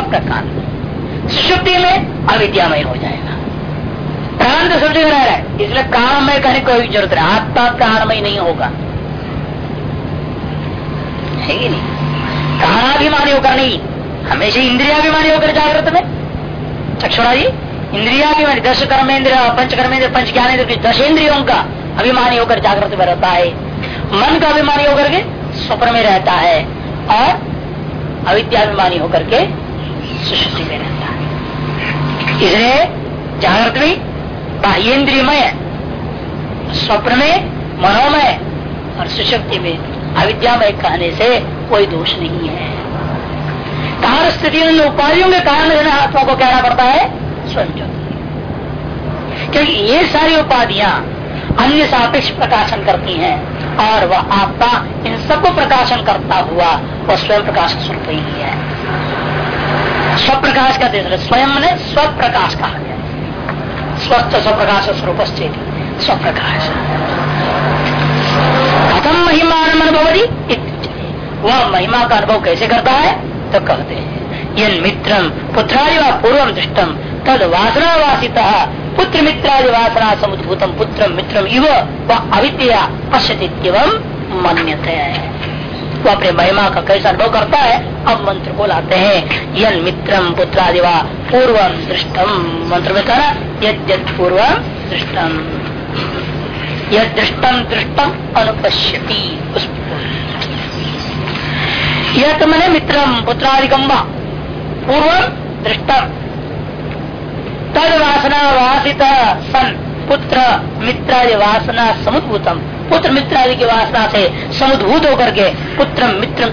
काल सुषुप्ति में अविद्यामय हो जाएगा। प्राण तो सब जगह रह रहा है। इसलिए काममय कहने की कोई ज़रूरत है आत्मा प्राणमय नहीं होगा। है कि नहीं? काणाभिमानी होकर नहीं। हमेशा इंद्रियाभिमानी होकर जागृत में। चक्षुरा जी। इंद्रियाभिमानी, दस कर्मेंद्र पंच कर्मेंद्र पंच ज्ञानेन्द्र दस इंद्रियों का अभिमानी होकर जागृत में रहता है। मन का अभिमानी होकर के स्वप्न में रहता है। और अविद्याभिमानी होकर के सुशुद्धि में रहता है इसलिए जागृत में बाह्यन्द्रियमय स्वप्न में मनोमय और सुशक्ति में अविद्यामय कहने से कोई दोष नहीं है कारण स्थिति उपाधियों के कारण आत्मा को कहना पड़ता है स्वयं क्योंकि ये सारी उपाधियाँ अन्य सापेक्ष प्रकाशन करती हैं और वह आपका इन सबको प्रकाशन करता हुआ वह स्वयं प्रकाश स्वरूप ही है स्वप्रकाश का देश स्वयं ने स्वप्रकाश कहा गया। स्वस्थ स्वप्रकाश स्वरूप स्वप्रकाश। कथम महिमा अनुभवती वह महिमा का अनुभव कैसे करता है? तो कहते हैं, यन मित्रम पुत्रादि व पूर्व दृष्टम तद वासनावासित पुत्र मित्रादि वासना समुद्भूतम पुत्र मित्रम इव व अविद्या पश्यति मन्यते। वो अपने महिमा का कैसा अनुभव करता है, अब मंत्र को लाते हैं, यन मित्रम पुत्रादि व पूर्व दृष्टम मंत्र में कहा यद पूर्व दृष्टम यह दृष्टम दृष्टम अनुपश्यति यह तो मैंने मित्रम पुत्रादिकम पूर्व दृष्टम तद वासना वासित सन पुत्र मित्रादि वासना समुद्भूतम। पुत्र मित्रादि की वासना से समुद्भूत होकर के पुत्र मित्र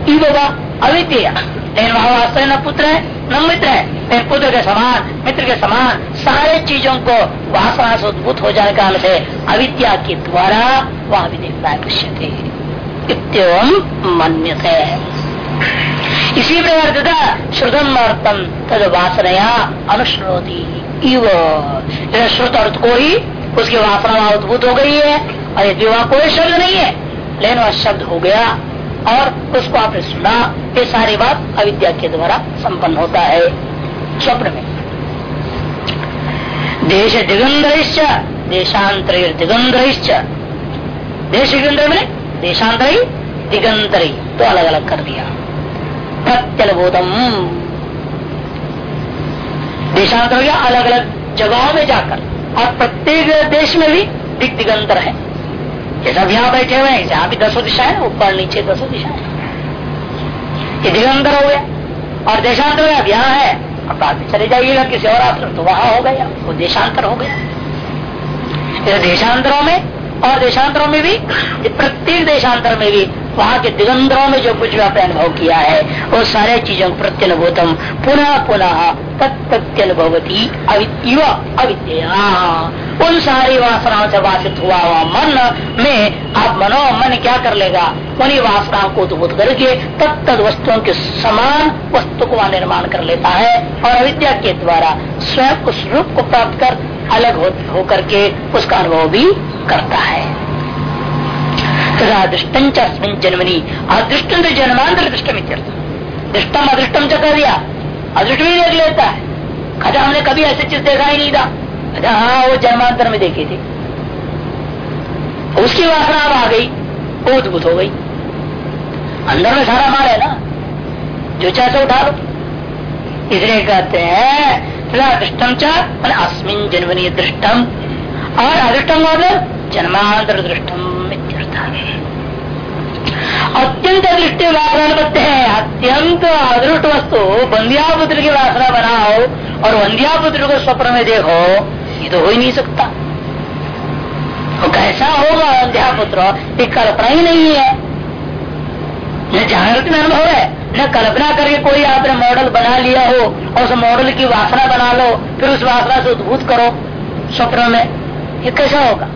अविद्य लेकिन वास्तव न पुत्र है, न मित्र है। लेकिन पुत्र के समान, मित्र के समान, सारे चीज़ों को वासना से उद्भूत हो जाने काल से अविद्या के द्वारा वह है दृश्य इतम मन्य इसी प्रकार तथा श्रुतम अर्थम तद वासनया अनुश्रोती श्रुत अर्थ को ही उसकी वासना उद्भूत हो गई है। और यदि वह कोई शब्द नहीं है। लेकिन वह शब्द हो गया और उसको आपने सुना, ये सारी बात अविद्या के द्वारा संपन्न होता है स्वप्न में। देश दिगंधरिश्च देशांतर दिगंधरिश्च देश दिगंधर में देशांतरी दिगंतरी तो अलग अलग कर दिया। प्रत्यलभूतम देशांतर हो अलग अलग जगहों में जाकर और प्रत्येक देश में भी दिग दिगंतर है। जैसा अब यहाँ बैठे हुए हैं यहाँ भी दसों दिशा है, ऊपर, नीचे, दसों दिशा है। ये दिगंतर हो गया। और देशांतर अब यहाँ है। अब बाद चले जाइएगा किसी और आश्रम तो वहाँ हो गया। वो देशांतर हो गया। देशांतरों में और देशांतरों में भी प्रत्येक देशांतर में भी वहाँ के दिगंतरों में जो कुछ भी आपने अनुभव किया है, वो सारे चीज़ों प्रत्यनुभूतम, पुनः पुनः तत्प्रत्यनुभवती अविद्य उन सारी वासनाओं से वासित हुआ हुआ मन में आप मनो मन क्या कर लेगा? उन्हीं वासनाओं को उद्भूत करके तत्त वस्तुओं के समान वस्तु को निर्माण कर लेता है और अविद्या के द्वारा स्वयं उस रूप को प्राप्त कर अलग होकर के उसका अनुभव भी करता है। तथा दृष्टम जन्मनी। अदृष्टम तो जन्मांतर दृष्टम दृष्टम अदृष्टम च कर दिया अदृष्ट भी देख लेता है खजा हमने कभी ऐसी चीज़ देखा ही नहीं था अच्छा हाँ वो जन्मांतर में देखी थी उसकी वासना अब आ गई। उद्भुत हो गई। अंदर में सारा माल है ना। जो चाहे उठा लो। इसलिए कहते हैं दृष्टम चा अस्मिन जन्मनी दृष्टम और अदृष्टम मतलब जन्मांतर दृष्टम अत्यंत दृष्टि वासना हैं, अत्यंत अदृष्ट वस्तु। बंदिया पुत्र की वासना बनाओ और वंदिया पुत्र को स्वप्न में देखो, ये तो हो ही नहीं सकता। तो कैसा होगा वंध्या पुत्र? ये कल्पना ही नहीं है। न जागृत में अनुभव है, न कल्पना करके कोई आपने मॉडल बना लिया हो और उस मॉडल की वासना बना लो, फिर उस वासना से उद्भूत करो स्वप्न में। ये कैसा होगा?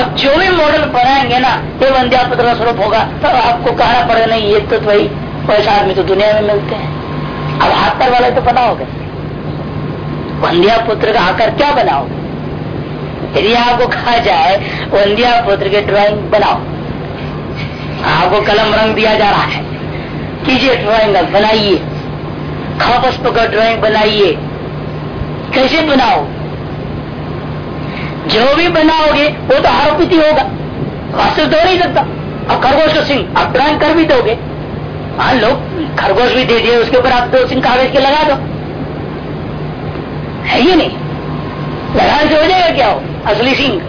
आप जो भी मॉडल बनाएँगे ना, ये वंद्या पुत्र स्वरूप होगा। तो आपको कहना पड़ेगा, नहीं, ये तो भाई, वैसा आदमी तो दुनिया में मिलते हैं। अब पर वाले तो बनाओगे। वंद्या पुत्र का आकर क्या बनाओगे? यदि आपको कहा जाए, वंद्या पुत्र के ड्राइंग बनाओ। आपको कलम रंग दिया जा रहा है। कीजिए ड्राइंग बनाइए। खपस्प का ड्राइंग बनाइए। कैसे बनाओ? जो भी बनाओगे, वो तो आरोपित ही होगा। वास्तव तो नहीं सकता। अब खरगोश को सिंह आप ड्राइंग कर भी दोगे। मान लोग, खरगोश भी दे दिए, उसके ऊपर आप दो सिंह कागज़ के लगा दो। है ये नहीं। लगाने से हो जाएगा क्या? हो असली सिंह।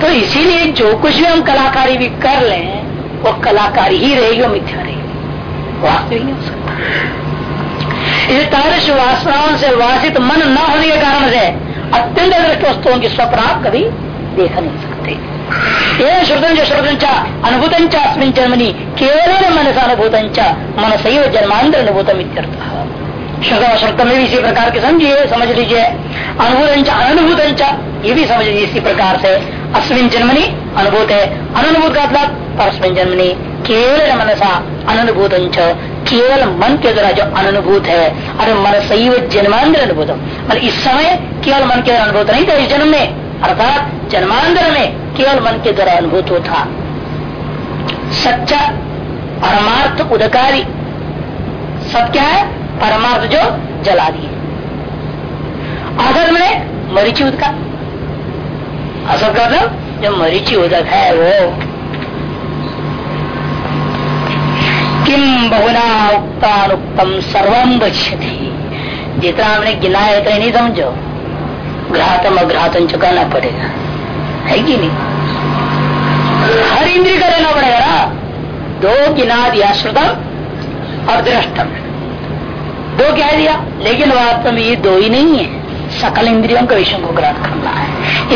तो इसीलिए जो कुछ भी हम कलाकारी भी कर लें, वो कलाकारी ही रहेगी, वो मिथ्या रहेगी। वास्तविक नहीं हो सकता। इस तारस वासनाओं से वासित मन न होने के कारण से अत्यंत दृष्ट वस्तुओं की स्वप्न आप कभी देख नहीं सकते। ये श्रुतन जो श्रुतन अनुभूतं अस्मिन जन्मनी केवल मनस अनुभूतं मन सही जन्मांतर इत्यर्थ। श्रुत में भी इसी प्रकार के समझिए, समझ लीजिए। अनुभूत अनुभूत ये भी समझ लीजिए इसी प्रकार से अस्मिन जन्मनी, अनुभूत है अनुभूत का मतलब परस्मिन जन्मनी केवल मनसा अनुभूत केवल मन के द्वारा जो अनुभूत है, अरे मन सही जन्मांतर अनुभूत मतलब इस समय केवल मन के द्वारा अनुभूत नहीं था, इस जन्म में। अर्थात जन्मांतर में केवल मन के द्वारा अनुभूत होता सच्चा परमार्थ उदकारी। सब क्या है? परमार्थ जो जला दिए अधर्म में मरीची उदका। असर का मतलब जो मरीची उदक है वो किम बहुना उक्तानुक्तम सर्वम बच्यति जितना हमने गिनाया उतना नहीं समझो घातम अघातम चुकाना पड़ेगा। है कि नहीं? हर इंद्रिय का रहना पड़ेगा ना। दो गिना दिया श्रुतम, और दृष्टम। दो कह दिया? लेकिन वास्तव में ये दो ही नहीं है। सकल इंद्रियों का विषय को ग्रहण करना है।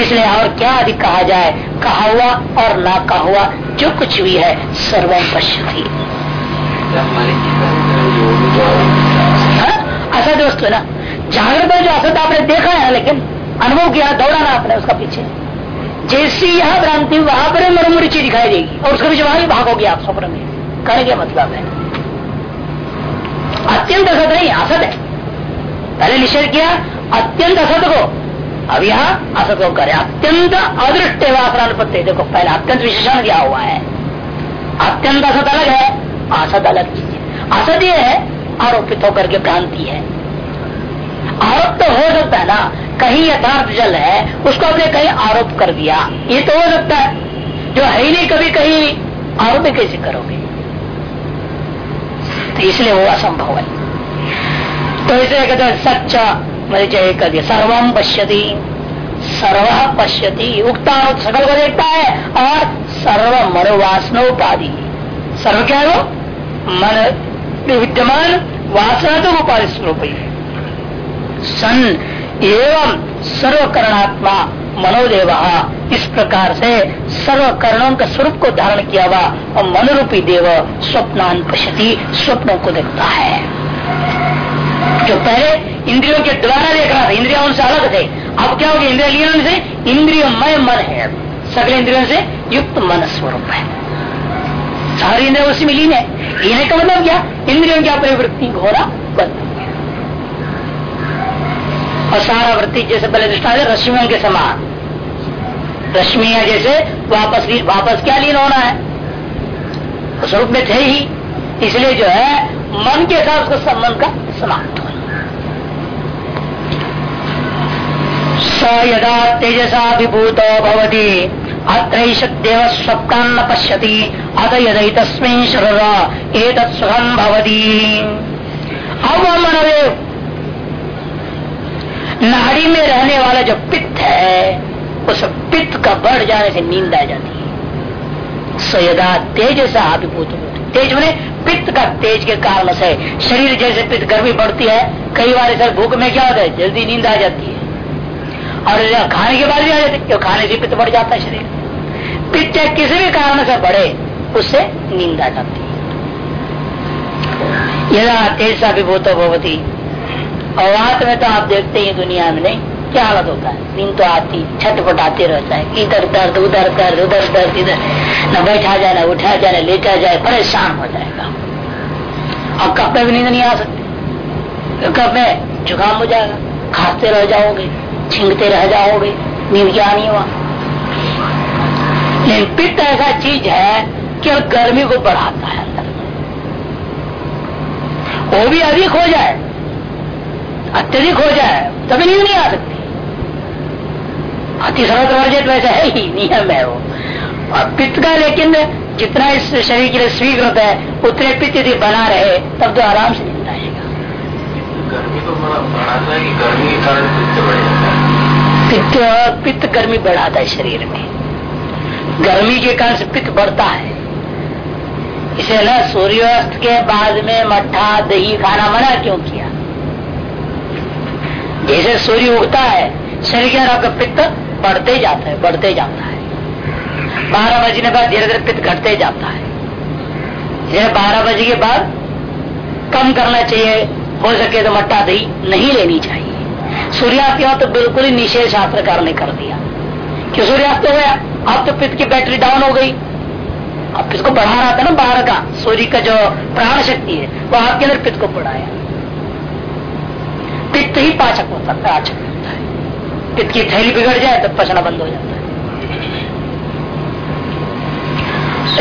इसलिए और क्या अधिक कहा जाए? कहा हुआ और ना कहा हुआ, जो कुछ भी है सर्वम पश्यति। हाँ? असद वस्तु है ना, जागृत में जो असत आपने देखा है, लेकिन अनुभव किया दौड़ा ना आपने उसका पीछे। जैसी यह भ्रांति वहाँ पर मरमुरी चीज़ दिखाई देगी, और उसके पीछे वहाँ ही भागोगे आप स्वप्न में। कहने का मतलब है। अत्यंत असत नहीं, असत है। पहले निषेध किया, अत्यंत असत को। अब यहाँ असत को करे। अत्यंत अदृष्ट वासनानुपत्ति देखो, पहले अत्यंत विशेषण क्या हुआ है। अत्यंत असत अलग है। असत अलग चीज़ है। असत ये है, आरोपित होकर के भ्रांति है। आरोप तो हो सकता है ना, कहीं यथार्थ जल है, उसको आपने कहीं आरोप कर दिया। ये तो हो सकता है, जो है ही नहीं, कभी कहीं आरोप कैसे करोगे? तो इसलिए वो असंभव है। तो इसे कहते हैं सच्चा परिचय कर दिया। सर्वम पश्यति, सर्व पश्यति। उगता सकल को देखता है, और सर्व मनोवासनोपाधि सर्व क्या है वो मन विद्यमान वासना तो उपाधि स्वरूप ही सन एवं सर्वकरणात्मा मनोदेव, इस प्रकार से सर्व करणों के स्वरूप को धारण किया हुआ और मनोरूपी देव स्वप्नान पश्यति, स्वप्नों को देखता है। जो पहले इंद्रियों के द्वारा देख रहा था, इंद्रिया उनसे अलग थे, अब क्या हो गया? इंद्रिया से, इंद्रियमय मन है। सकल इंद्रियों से युक्त मन स्वरूप है। सारी इंद्रिया उसी में लीन है लीन का मतलब क्या? इंद्रियों की अपनी घोरा बंद। और सारा वृत्ति जैसे पहले दृष्टा है, रश्मियों के समान। रश्मिया जैसे वापस वापस क्या लीन होना है? स्वरूप में थे ही। इसलिए जो है, मन के साथ उसका संबंध का समाप्त होना। यदा तेजसा विभूत भवती। स्वप्न पश्यति अत भवती। अब नाड़ी में रहने वाला जो पित्त है, उस पित्त का बढ़ जाने से नींद आ जाती है। सयदा तेज से अभिभूत तेज मैंने पित्त का तेज के कारण से। शरीर जैसे पित्त गर्मी बढ़ती है, कई बार इधर भूख में क्या होता है, जल्दी नींद आ जाती है। और खाने के बाद भी आ जाती है खाने से पित्त बढ़ जाता है शरीर। पित्त किसी भी कारण से बढ़े, उससे नींद आ जाती है। यदा तेज विभूत भवती रात में तो आप देखते ही दुनिया में नहीं, क्या हालत होता है? नींद तो आती छटपटाते रहता है, इधर दर्द, उधर दर्द उधर दर्द, इधर। न बैठा जाए, न उठा जाए, न लेटा जाए, परेशान हो जाएगा। और कब में भी नींद नहीं आ सकती? कब में जुकाम हो जाएगा। खांसते रह जाओगे छिंगते रह जाओगे, नींद क्या नहीं हुआ? लेकिन पित्त ऐसा चीज़ है कि गर्मी को बढ़ाता है अंदर। वो भी अधिक हो जाए अत्यधिक हो जाए तभी नींद नहीं आ सकती। अति सर्वत्र वर्जित वैसे है ही नियम है वो। और पित्त का लेकिन जितना इस शरीर के लिए स्वीकृत है उतने पित्त यदि बना रहे तब तो आराम से नींद आएगा। गर्मी तो बढ़ाता है कि गर्मी के कारण पित्त बढ़ जाता है। पित्त पित्त गर्मी बढ़ाता है शरीर में। गर्मी के कारण से पित्त बढ़ता है। इसे न सूर्यास्त के बाद में मट्ठा, दही खाना मना क्यों किया? जैसे सूर्य उगता है, शरीर के आपका पित्त बढ़ते जाता है, बढ़ते जाता है। बारह बजने बाद धीरे धीरे पित्त घटते जाता है। जैसे बारह बजे के बाद कम करना चाहिए, हो सके तो मट्टा दही नहीं लेनी चाहिए। सूर्यास्त हो तो बिल्कुल ही निषेध शास्त्रकार ने कर दिया। क्यों सूर्यास्त हो गया? अब तो पित्त की बैटरी डाउन हो गई। अब पित्त को बढ़ा रहा था ना बाहर का, सूर्य का जो प्राण शक्ति है वो आपके अंदर पित्त को बढ़ाया। पित्त ही पाचक होता है पाचक होता है। पित्त की थैली बिगड़ जाए तो पचना बंद हो जाता है।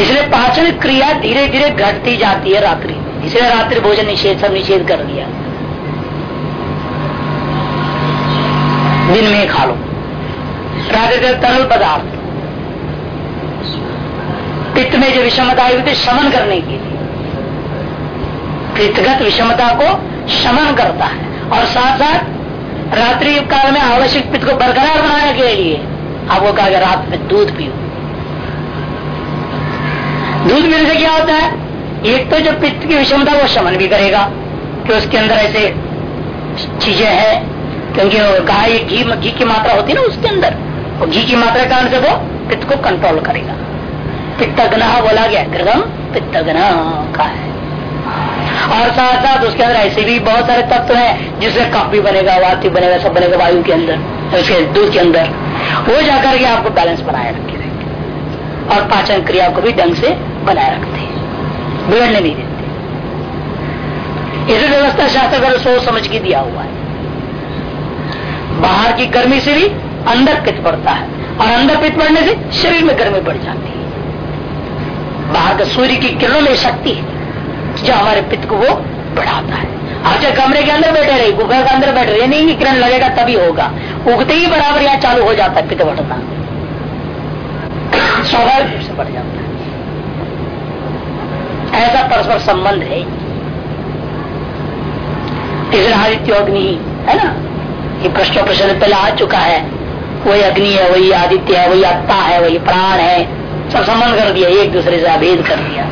इसलिए पाचन क्रिया धीरे धीरे घटती जाती है रात्रि इसलिए रात्रि भोजन निषेध, सब निषेध कर दिया। दिन में खा लो। रात्रि तरल पदार्थ। पित्त में जो विषमता आई हुई शमन करने के लिए। पित्तगत विषमता को शमन करता है। और साथ साथ रात्रि काल में आवश्यक पित्त को बरकरार बनाने के लिए आपको कहा रात में दूध पियो। दूध पीने से क्या होता है? एक तो जो पित्त की विषमता वो शमन भी करेगा कि उसके अंदर ऐसे चीज़ें हैं, क्योंकि गाय, घी घी की मात्रा होती है ना उसके अंदर। घी की मात्रा के कारण से वो पित्त को कंट्रोल करेगा। पित्तग्न बोला गया गृहम पित्तगना का है? और साथ साथ उसके अंदर ऐसे भी बहुत सारे तत्व हैं, जिससे कफ बनेगा, वाति बनेगा, सब बनेगा वायु के अंदर, उसके दूध के अंदर। वो जाकर के आपको बैलेंस बनाए रखे और पाचन क्रिया को भी ढंग से बनाए रखते हैं। बिगड़ने नहीं देते। इस व्यवस्था शास्त्र कर सोच समझ के दिया हुआ है। बाहर की गर्मी से भी अंदर पित पड़ता है। और अंदर पित पड़ने से शरीर में गर्मी बढ़ जाती है। बाहर का सूर्य की किरणों में शक्ति है। जो हमारे पित्त को वो बढ़ाता है। आप चाहे कमरे के अंदर बैठे रहे गुफा के अंदर बैठे रहे नहीं किरण लगेगा तभी होगा। उगते ही बराबर यहाँ चालू हो जाता है पित्त बढ़ना स्वाभाविक रूप से बढ़ जाता है। ऐसा परस्पर संबंध है। आदित्य अग्नि, है ना? ये प्रश्न प्रश्न पहले आ चुका है। वही अग्नि है, वही आदित्य है, वही आत्मा है, वही प्राण है। सब संबंध कर दिया, एक दूसरे से अभेद कर दिया।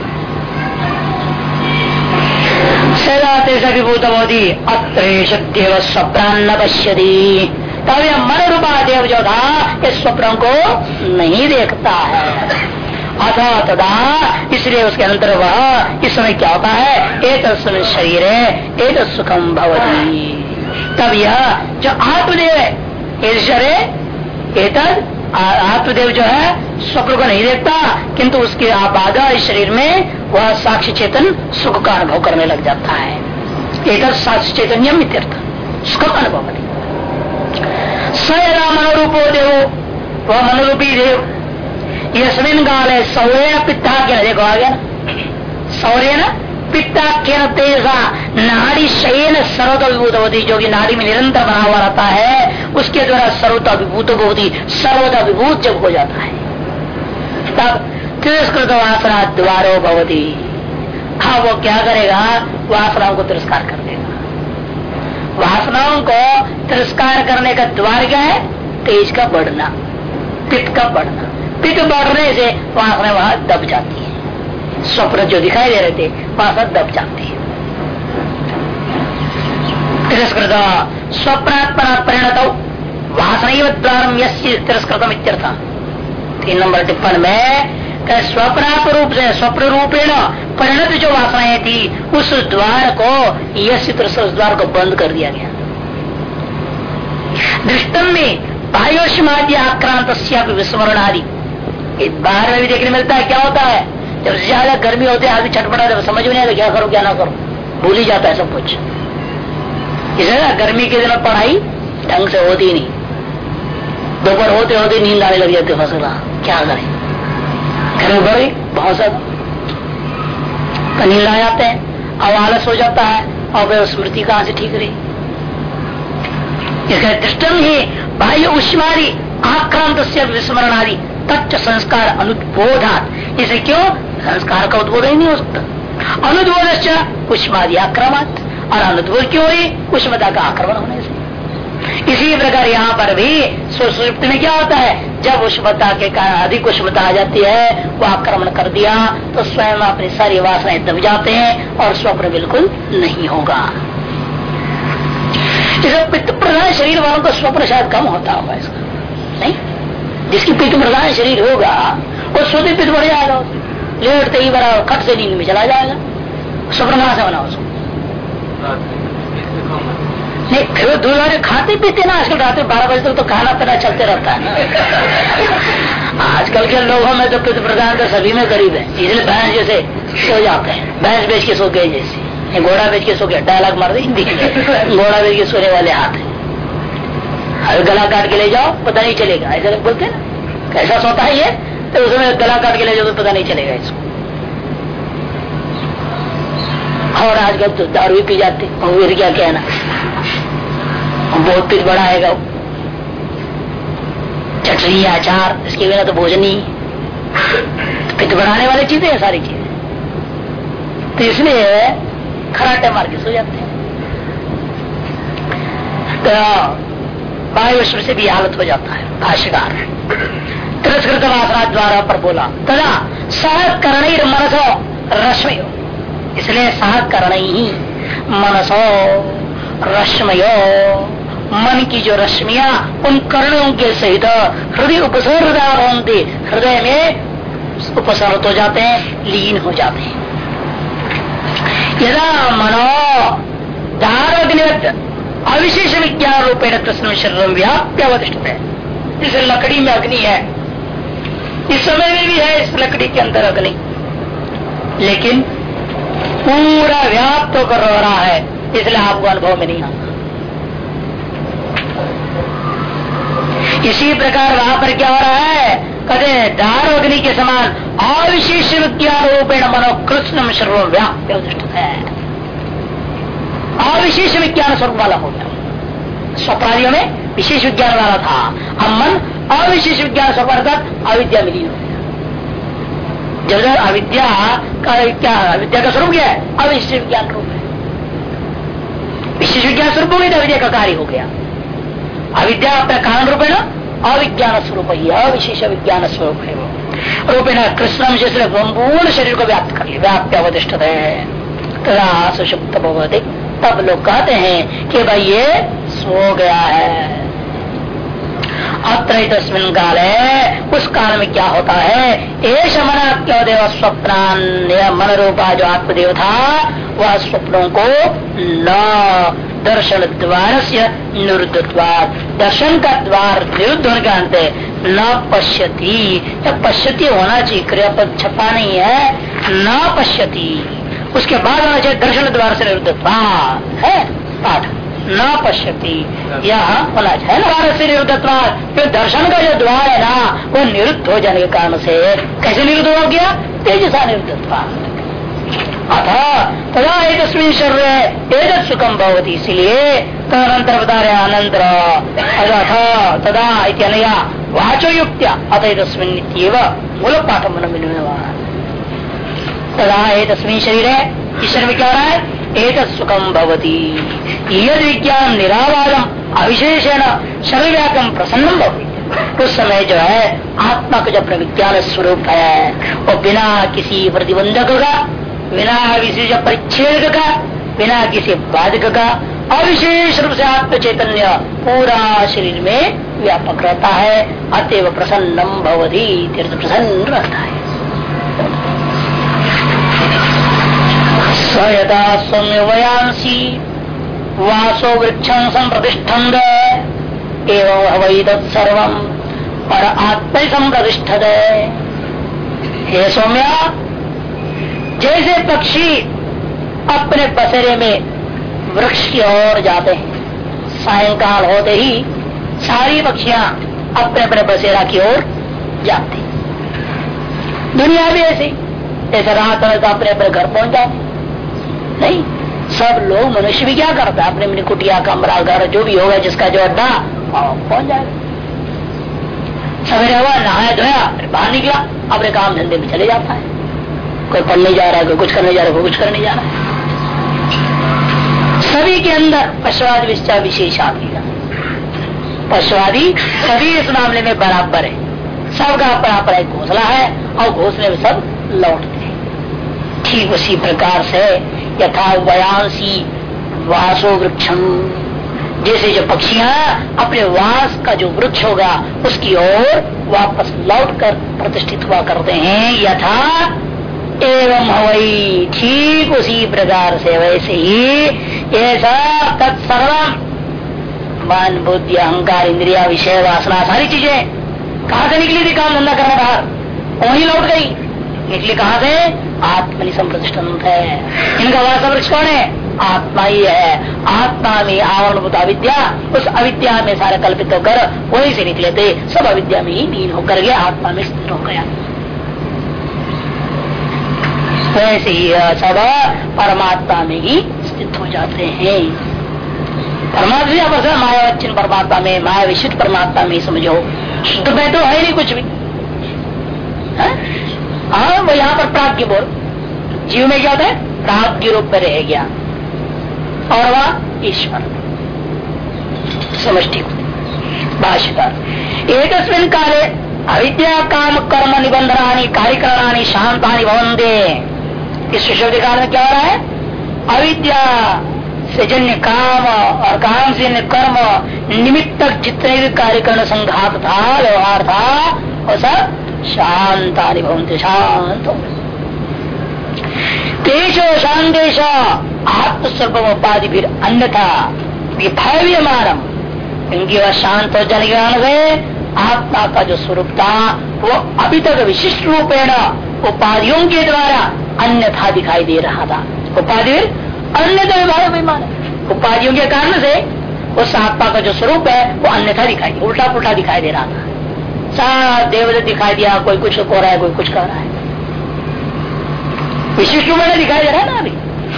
विभूत मोदी अत्र स्वप्रान्न पश्यती। तब यह मन रूपा देव जो था, इस स्वप्न को नहीं देखता है। अथा तदा इसलिए उसके अंतर वह, इस समय क्या होता है? एक शरीर है एक सुखम भवती। तब यह जो आत्मदेव है एक आत्मदेव जो है स्वप्न को नहीं देखता, किंतु उसके आबाद शरीर में, वह साक्षी चेतन सुख का अनुभव करने लग जाता है। एक साक्षी चैतन्यम सुख का अनुभव स यदा मनोरूपो देव, वह मनोरूपी देव। यशमिन काल है सौर्य पिता क्या देखो आ गया सौर्य न पित्ताख्यन तेजा नाड़ी शयन सर्वत विभूत होती, जो कि नाड़ी में निरंतर बना हुआ रहता है, उसके द्वारा सर्वता विभूत होती सर्वता विभूत जब हो जाता है। तब तिरस्कृत वासना द्वारो भवती। हाँ वो क्या करेगा? वासनाओं को तिरस्कार कर देगा। वासनाओं को तिरस्कार करने का द्वार क्या है? तेज का बढ़ना, पित्त का बढ़ना। पित्त बढ़ने से वासना वहाँ दब जाती है। स्वप्न जो दिखाई दे रहे थे वासना दब जाती है। तिरस्कृत स्वप्नात्मना परिणत वासना द्वार तिरस्कृतम इत्यर्थ। तीन नंबर टिप्पण में स्वप्नाप रूप से, स्वप्न रूपेण परिणत जो वासनाएँ थी, उस द्वार को यश तिरस्कृत द्वार को बंद कर दिया गया। दृष्टम में बायोषमाद्य आक्रांत विस्मरण आदि बाहर में भी देखने मिलता है, क्या होता है? जब ज़्यादा गर्मी होती है, आदमी छटपटा जब समझ में नहीं आता क्या करो, क्या ना करो। भूल ही जाता है सब कुछ। इसलिए गर्मी के दिन पढ़ाई ढंग से होती नहीं। दोपहर होते होते नींद आने लग जाती फ़सल क्या करें? गर्मी बढ़ गई बहुत सब। नींद आ जाते हैं, अब आलस हो जाता है और वह स्मृति कहाँ से ठीक रही? इसका दृष्टम ही बाह्य उष्मारी, आक्रांत से विस्मरण आदि तत्व संस्कार अनुद्बोधात इसे क्यों? संस्कार का उद्बोधन ही नहीं हो सकता। अनुद्बोध उष्मादि आक्रमण और अनुद्बोध क्यों हुई उष्मता का आक्रमण होने से। इसी प्रकार यहाँ पर भी सुषुप्त में क्या होता है? जब उष्मता के कारण अधिक उष्मता आ जाती है, वो आक्रमण कर दिया तो स्वयं अपनी सारी वासनाएँ दब जाते हैं, और स्वप्न बिल्कुल नहीं होगा। पित्त प्रधान शरीर वालों का स्वप्न शायद कम होता होगा इसका। नहीं? जिसकी पित्त प्रधान शरीर होगा, वो स्वतः पित्त बढ़ जाएगा। लेटते ही बड़ा खट से नींद में चला जाएगा? कहाँ से बना उसको? नहीं, फिर वाले खाते पीते ना, आजकल रात में बारह बजे तक तो खाना पीना चलते रहता है आजकल के लोगों में तो पितृ प्रधान का सभी में गरीब है। इसलिए भैंस जैसे सो जाते हैं। भैंस बेच के सो गए जैसे। घोड़ा बेच के सो गया। डायलॉग मार दे हिंदी घोड़ा बेच के सोने वाले हाथ है। अगर गला काट के ले जाओ, पता नहीं चलेगा। ऐसा बोलते ना। कैसा सोता है ये? तो उसमें गला काट के ले जाओ तो पता नहीं चलेगा इसको। और आजकल तो दारू भी पी जाते, और क्या कहना? बहुत पिट बढ़ाएगा चटनी, अचार, इसके बिना तो भोजन ही पित बढ़ाने वाली चीज़ें हैं, सारी चीज़ें। तो इसलिए खराटे मार के सो जाते हैं। तो वायुश्व से भी हालत हो जाता है, भाष्यकार। तिरस्कृत वासना द्वारा पर बोला तथा सहकरण मनसो रश्मि इसलिए सहकरण ही मनसो रश्मयो। मन की जो रश्मिया, उन कर्णों के सहित हृदय उपसर्ग होते हृदय में उपसर्ग हो जाते हैं, लीन हो जाते हैं। यदा मनो दारोग्निवत अविशेष विज्ञान रूपेण कृष्ण शरीर व्याप्य अवधिष्ट है। इस लकड़ी में अग्नि है। इस समय में भी है इस लकड़ी के अंदर अग्नि। लेकिन पूरा व्याप्त होकर रहा है, इसलिए आपको अनुभव में नहीं आता इसी प्रकार वहाँ पर क्या हो रहा है? कदे दार अग्नि के समान अविशेष विज्ञान रूपेण मनो कृष्ण सर्व व्याप्य है। अविशेष विज्ञान स्वरूप वाला हो गया। स्वप्रादियों में विशेष विज्ञान वाला था। हम मन अविशेष विज्ञान स्वरूप अविद्या मिली। हो जब अविद्या का क्या, अविद्या का स्वरूप क्या है अविशेष विज्ञान रूप है। विशेष विज्ञान स्वरूप हो गया तो अविद्या का कार्य हो गया। अविद्या अपना कारण रूप है ना, अविज्ञान स्वरूप ही, अविशेष विज्ञान स्वरूप है वो। रूपेण कृष्ण से संपूर्ण शरीर को व्याप्त कर लिया व्याप्त अवधिष्ठ तथा सुषुप्त भगवती तब लोग कहते हैं कि भाई ये सो गया है। अत्र तस्मिन काल है उस काल में क्या होता है? एश मना क्यों देव स्वप्नान मन रूपा जो आत्मदेव था वह स्वप्नों को न दर्शन द्वार से निरुद्ध द्वार दर्शन का द्वार निरुद्ध होने का अंत न पश्यति। पश्यति होना चाहिए, क्रियापद छपा नहीं है, न पश्यति। उसके बाद होना चाहिए दर्शन द्वार से निरुद्ध द्वार है? पाठ। न पश्यति। यह होना चाहिए द्वार से निरुद्धत्वाद फिर दर्शन का जो द्वार है ना, वो निरुद्ध हो जाने के कारण से कैसे निरुद्ध हो गया? तेजसा निरुद्धत्वाद अथा तदा एक शरीर एक सुखम भवती। इसलिए तदनंतर बता रहे अनंतर अथ तदा इतनया वाचो युक्त्या अत तस्मिन मूल पाठ मन तदा एक शरीर ईश्वर में क्या रहा है एक सुखम भवती। यद विज्ञान निरावादम, अविशेषण शरीरकम प्रसन्नम भवती। उस समय जो है, आत्मा का जो अपना विज्ञान स्वरूप है, वो बिना किसी प्रतिबंधक का बिना किसी परिच्छेद का बिना किसी बाधक का अविशेष रूप से आत्म चैतन्य पूरा शरीर में व्यापक रहता है, अतएव प्रसन्नम भवती, तीर्थ प्रसन्न रहता है। सयदा सौम्य वयांसी वासो वृक्षं संप्रतिष्ठन्द एवं हवई तत्सर्व पर आत्म संप्रतिष्ठत। हे सौम्या, जैसे पक्षी अपने बसेरे में वृक्ष की ओर जाते हैं, सायंकाल होते ही सारी पक्षियाँ अपने अपने बसेरा की ओर जाती दुनिया भी ऐसी जैसे रात में तो अपने अपने घर पहुँच जाते नहीं, सब लोग मनुष्य भी क्या करता है? अपने कुटिया, कमरा, घर, जो भी होगा, जिसका जो अड्डा पहुँच जाएगा सवेरे हुआ, नहाया धोया बाहर निकला, अपने काम धंधे में चले जाता है। कोई पढ़ने जा रहा है कोई कुछ करने जा रहा है कुछ करने जा रहा है। सभी के अंदर पशुवाद विश्चा विशेष आ गया। पशुवादी सभी इस मामले में बराबर है। सबका अपना एक घोसला है, और घोसले में सब लौटते हैं। ठीक उसी प्रकार से यथा वयांसी वासो वृक्षम। जैसे जो पक्षियाँ अपने वास का जो वृक्ष होगा, उसकी ओर वापस लौट कर प्रतिष्ठित हुआ करते हैं, यथा एवं हवई ठीक उसी प्रकार से वैसे ही ऐसा तत्सर्वम। मन, बुद्धि, अहंकार, इंद्रिया, विषय, वासना, सारी चीज़ें कहा से निकली थी काम धंधा करना बाहर? वही लौट गई? निकली कहा से? आत्मनि संप्रतिष्ठन है। इनका वास्तव वृक्ष कौन है? आत्मा ही है। आत्मा में आवरण अविद्या, उस अविद्या में सारे कल्पित होकर वही से निकले थे। सब अविद्या में ही लीन होकर गया, आत्मा में स्थिर हो गया। वैसे ही सब परमात्मा में ही स्थित हो जाते हैं। परमात्मा पर मायावच्चिन परमात्मा में, माया विशिष्ट परमात्मा में, समझो। शुद्ध में तो है नहीं कुछ भी। हाँ? वो यहाँ पर प्राग्ञ बोल। जीव में क्या होता है? प्राग्ञ रूप में रह गया। और वह ईश्वर। समष्टि। भाष्यकार। एक काले अविद्या, काम, कर्म निबंधना कार्यकरणानी शांतानी भवंदे इस शब्द काल में क्या हो रहा है? अविद्या से जन्य काम और काम से जन्य कर्म निमित्त जितने भी कार्यकरण संघात था, व्यवहार था, वो सब शांत भवंत शांत तेजो शांतेश आत्मस्वरूप उपाधि फिर अन्य था भव्य मारम क्योंकि वह शांत हो जाने के कारण से आत्मा का जो स्वरूप था वो अभी तक विशिष्ट रूपेण उपाधियों के द्वारा अन्यथा दिखाई दे रहा था उपाधि अन्य व्यवहार उपाधियों के कारण से उस आत्मा का जो स्वरूप है वो अन्यथा दिखाई उल्टा पुल्टा दिखाई दे रहा था सारा देवता दिखाई दिया, कोई कुछ को रहा है, कोई कुछ कर रहा है। विशिष्ट रूप में दिखाई दे रहा है ना अभी।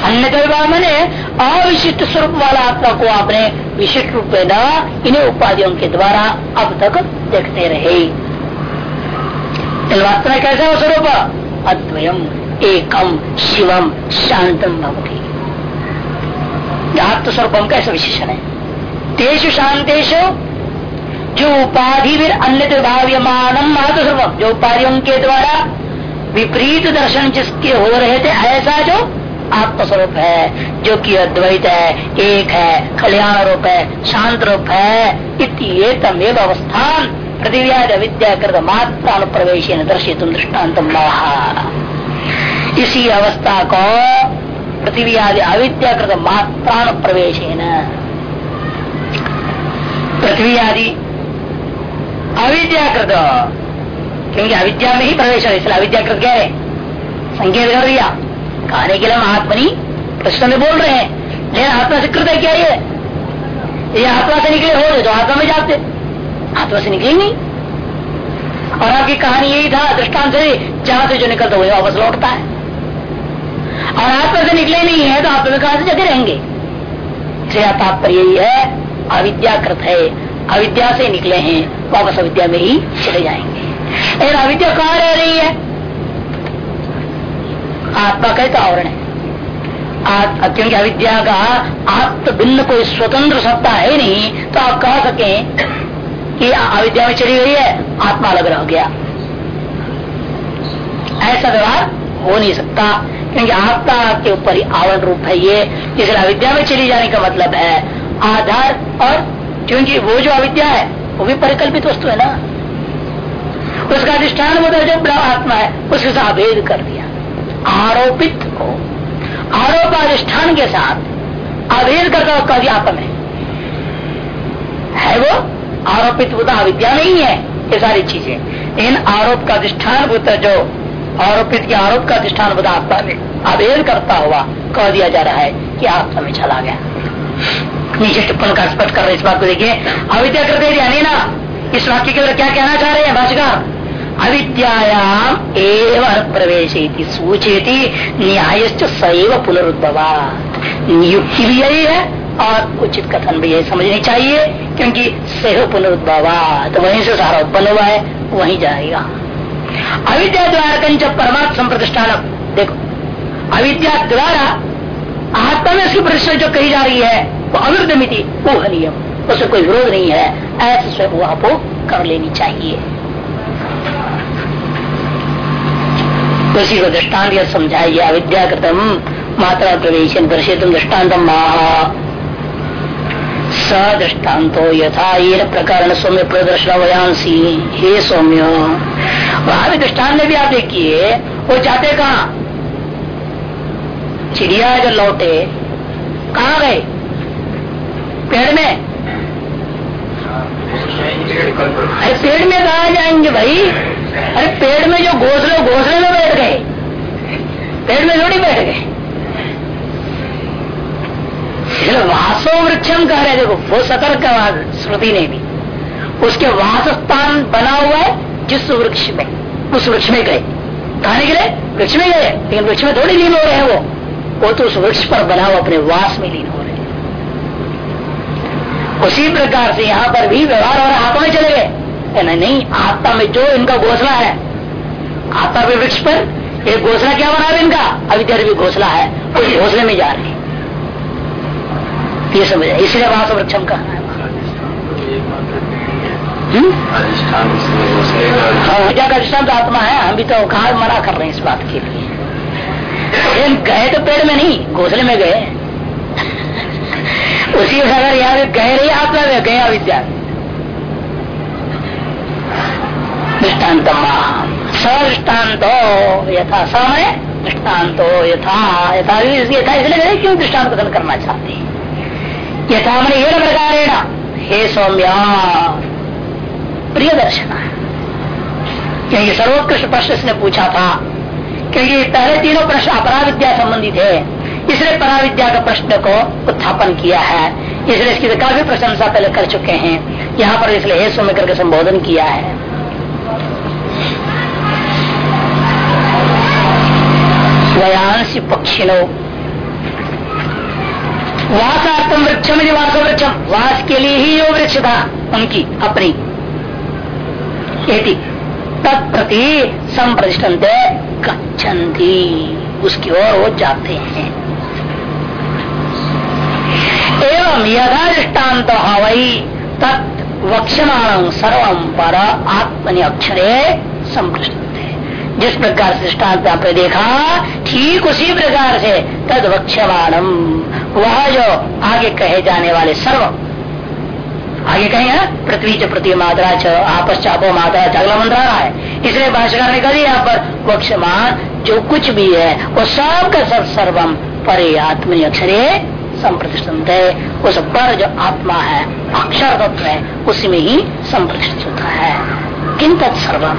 अन्य व्यवहार मैंने अविशिष्ट स्वरूप वाला आत्मा को आपने विशिष्ट रूप में न इन्हें उपाधियों के द्वारा अब तक देखते रहे। वास्तव में कैसा हो स्वरूप? अद्वयम, एकम, शिवम शांतम भवती। आत्म स्वरूपम कैसा विशेषण है? तेषु शांतेशु जो उपाधि भी अन्य भाव्यमानम स्वरूप जो उपाधियों के द्वारा विपरीत दर्शन जिसके हो रहे थे, ऐसा जो आत्मस्वरूप है, जो कि अद्वैत है, एक है कल्याण रूप है शांत रूप है इतमेव अवस्थान। प्रतिव्याद विद्याकृत मात्रा प्रवेश दर्शित दृष्टांत इसी अवस्था को पृथ्वी आदि अविद्याकृत मात्राण प्रवेश पृथ्वी आदि अविद्याकृत क्योंकि अविद्या में ही प्रवेश है, इसलिए अविद्याकृत कह रहे संकेत कर दिया। कहने के लिए महात्मनी प्रश्न में बोल रहे हैं। लेकिन आत्मा से कृत है क्या ये? ये आत्मा से निकले हो तो आत्मा में जाते। आत्मा से निकले नहीं और आपकी कहानी यही था, दृष्टांत से जहाँ से जो निकलता वही वापस लौटता है। और आत्मा से निकले नहीं है तो आत्मा में कहा से जगह रहेंगे? तात्पर्य यही है अविद्याकृत है। अविद्या से निकले हैं, वापस अविद्या में ही चले जाएँगे। लेकिन अविद्या कहाँ रह रही है? आत्मा का आवरण है। क्योंकि अविद्या का आत्म भिन्न कोई स्वतंत्र सत्ता है नहीं तो आप कह सके कि अविद्या में चली गई है, आत्मा अलग रह गया। ऐसा व्यवहार हो नहीं सकता, क्योंकि आत्मा के ऊपर ही आवरण रूप है ये। इसलिए अविद्या में चली जाने का मतलब है आधार और क्योंकि वो जो अविद्या है, वो भी परिकल्पित वस्तु है ना। उसका अधिष्ठान है जो आत्मा है, उसके साथ भेद कर दिया। आरोपित को आरोप अधिष्ठान के साथ अभेद करता कभी आप में है वो? आरोपित होता अविद्या नहीं है ये सारी चीज़ें। इन आरोप का अधिष्ठान जो आरोपित के आरोप का अधिष्ठान बता आत्मा में अभेद करता हुआ कह दिया जा रहा है कि आत्मा में चला गया। टिप्पण का स्पष्ट कर रहे इस बात को देखिए। अविद्या करते यानी ना, इस वाक्य के अंदर क्या कहना चाह रहे हैं भाषिकार अविद्यायाम एवं प्रवेश सूचेती न्याय सैव पुनरुद्भवा नियुक्ति भी यही है और उचित कथन भी यही समझनी चाहिए, क्योंकि सेह पुनरुद्भवा तो वहीं से सारा उत्पन्न हुआ है, वहीं जाएगा। अविद्या द्वारा कंच परमात्म संप्रतिष्ठान। देखो, अविद्या द्वारा आत्मा में उसकी प्रतिष्ठा जो कही जा रही है वो अविरुद्ध मिति ऊहनीयम उससे कोई विरोध नहीं है। ऐसे स्वयं वो आपको कर लेनी चाहिए। उसी को दृष्टान यह समझाइए अविद्या कृतम मात्रा प्रवेश दर्शित दृष्टांत स दृष्टान्तो यथा ये प्रकार सौम्य प्रदर्शन वयांसी हे सौम्य वहाँ भी दृष्टान में भी आप देखिए, वो जाते कहा? चिड़िया जो लौटे, कहा गए? पेड़ में? अरे पेड़ में कहा जाएँगे भाई? अरे पेड़ में जो घोसले घोसले में बैठ गए। पेड़ में थोड़ी बैठ गए। वासो वृक्षम कह रहे देखो, वो सतर्क श्रुति ने भी। उसके वास स्थान बना हुआ है जिस वृक्ष में। उस वृक्ष में गए। कहने के लिए वृक्ष में गए। लेकिन वृक्ष में थोड़ी लीन हो रहे हैं वो। वो तो उस वृक्ष पर बना हुआ, अपने वास में लीन हो रहे उसी प्रकार से यहाँ पर भी व्यवहार और आत्मा में चले गए। नहीं नहीं आत्मा में जो इनका घोसला है आत्मा के वृक्ष पर एक घोसला क्या बना रहे इनका? अभी अविद्या भी घोसला है उस घोसले में जा रहे। ये समझ इसलिए वास वृक्षम कहना है का अधिष्ठान तो आत्मा है, हम भी तो कहा मना कर रहे हैं इस बात के लिए। गए तो पेड़ में नहीं घोसले में गए। उसी अगर यहाँ गए रही आत्मा में गए अविद्या दृष्टांत सृष्टान्तो यथा समय दृष्टान्तो यथा यथा। यथा इसलिए क्यों दृष्टांत कथन करना चाहते यथा मैंने ये प्रकार हे सौम्या प्रिय दर्शन क्योंकि सर्वोत्कृष्ट प्रश्न इसने पूछा था, क्योंकि पहले तीनों प्रश्न अपराध विद्या संबंधित है। इसलिए पराविद्या का प्रश्न को उत्थापन किया है। इसलिए इसकी काफ़ी प्रशंसा पहले कर चुके हैं। यहाँ पर इसलिए हे करके संबोधन किया है। पक्षिणों वासार्थम वृक्षम वास वृक्षम वास के लिए ही वो वृक्ष था उनकी अपनी। तत्प्रति संप्रतिष्ठन गच्छन्ति। उसकी ओर वो जाते हैं। एवं यथा दृष्टांत हवई तत् वक्षमाण सर्वम पर आत्मनि अक्षरे संप्रष्ट जिस प्रकार से दृष्टांत आपने देखा, ठीक उसी प्रकार से तद वक्षमाणम वह जो आगे कहे जाने वाले सर्व। आगे कहेंगे ना, पृथ्वी च पृथ्वी मात्रा च, आपस चापो मात्रा अगला मंत्र रहा है। इसलिए भाषाकार ने कहा यहाँ पर वक्षमान जो कुछ भी है, वो सब का सब सर्वम परे आत्मनि अक्षरे संप्रतिष्ठित है उस पर जो आत्मा है अक्षर तत्व है, उसी में ही संप्रतिष्ठित होता है। किन तत्सर्वम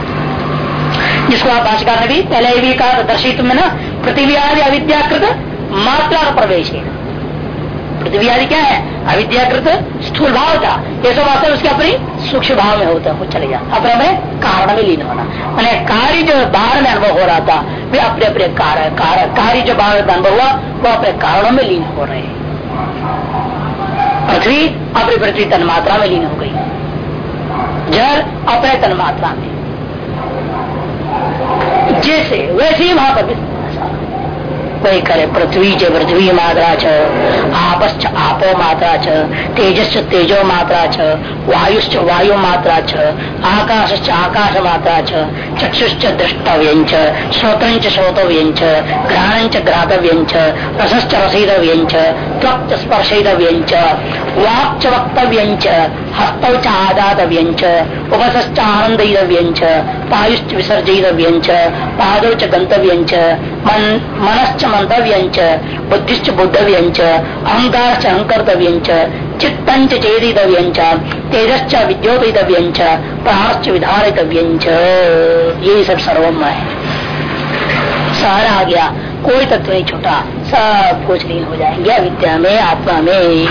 जिसको आप भाषाकार ने भी पहले भी कहा दर्शित में ना पृथ्वी आदि अविद्याकृत मात्रा का प्रवेश है। पृथ्वी आदि क्या है? अविद्याकृत स्थूल भाव था। ये सब वास्तव उसके अपनी सूक्ष्म भाव में होता है चले जाता अपने अपने कारण में लीन होना। मैंने कार्य जो बाहर में अनुभव हो रहा था, वे अपने अपने कार्य जो बाहर में अनुभव हुआ, वो अपने कारणों में लीन हो रहे हैं। पृथ्वी अपनी पृथ्वी तन मात्रा में लीन हो गई। जल अपने तन मात्रा में। जैसे, वैसे ही वहाँ पर वही करे पृथ्वी च पृथ्वी मात्रा च आपश्च आपो मात्रा च तेजस् तेजो मात्रा च वायुश्च वायु मात्रा च आकाशश्च आकाश मात्रा च चक्षुश्च द्रष्टव्य श्रोतं श्रोतव्य घ्राणं च घ्रातव्यं रसश्च रसयितव्य त्वक् स्पर्शयितव्य वाक् च वक्तव्यं हस्तौ च आदातव्य पायुश्च विसर्जयितव्यं पादौ च गन्तव्यं मनश्च मंतव्य बुद्धिश्च बुद्धव्य अहंकार अहंकर्तव्य चित्तंच चेदितव्य तेजश्च विद्योतितव्य प्राणश्च विधारितव्य ये सब सर्वम है सारा आ गया। कोई तत्व नहीं छोटा। सब कुछ लीन हो जाएँगे। विद्या में, आत्मा में।